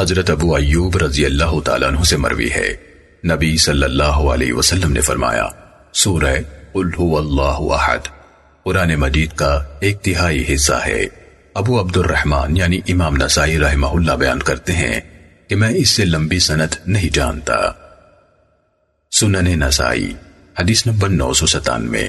حضرت ابو ایوب رضی اللہ تعالیٰ عنہ سے مروی ہے۔ نبی صلی اللہ علیہ وسلم نے فرمایا، سورہ قل هو اللہ احد۔ قرآن مجید کا ایک تہائی حصہ ہے۔ ابو عبد الرحمن یعنی امام نسائی رحمہ اللہ بیان کرتے ہیں کہ میں اس سے لمبی سنت نہیں جانتا۔ سنن نسائی، حدیث نمبر نو سو ستانوے۔